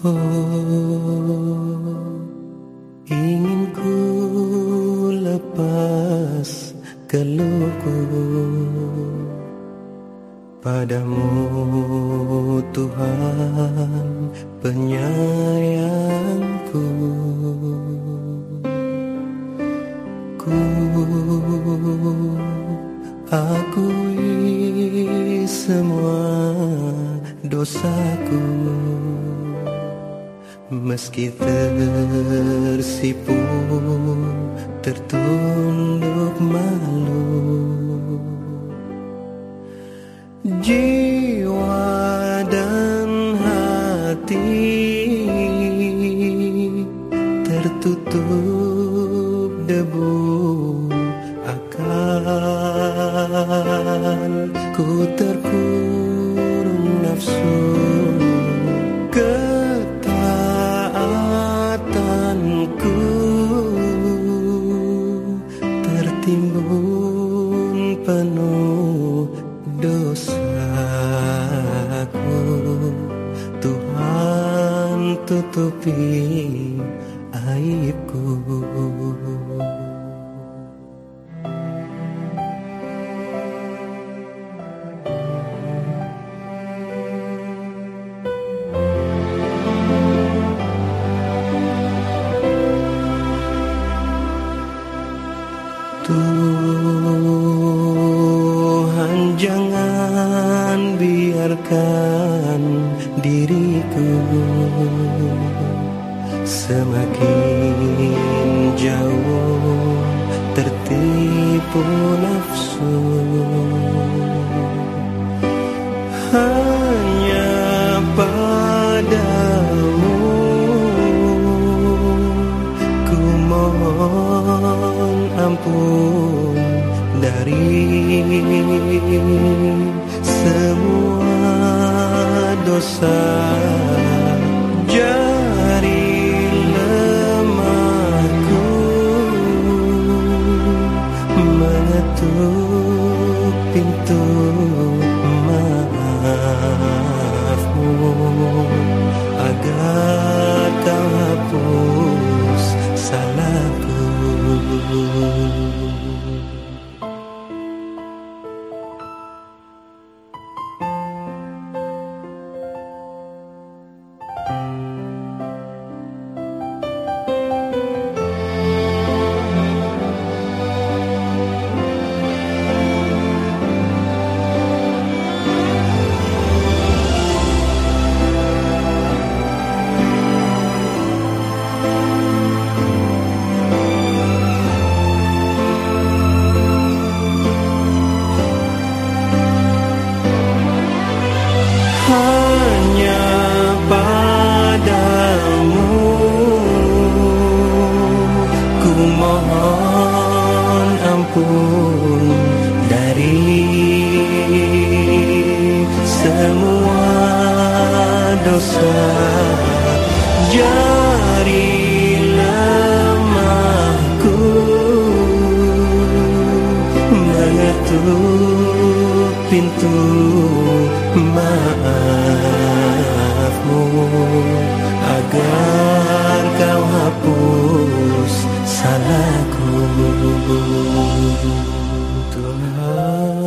Oh, ingin ku lepas keluhku. Padamu Tuhan penyayangku. Ku akui semua dosaku Meski tersipu tertunduk malu. Jiwa dan hati tertutup debu akal. Ku terkurung nafsu Tutupi aibku Semakin jauh tertipu nafsu Hanya padamu Ku mohon ampun dari semua dosa mengetuk pintu maafmu agar ini semua dosa jari lemahku. Mengetuk pintu maafmu agar kau hapus salahku. 的爱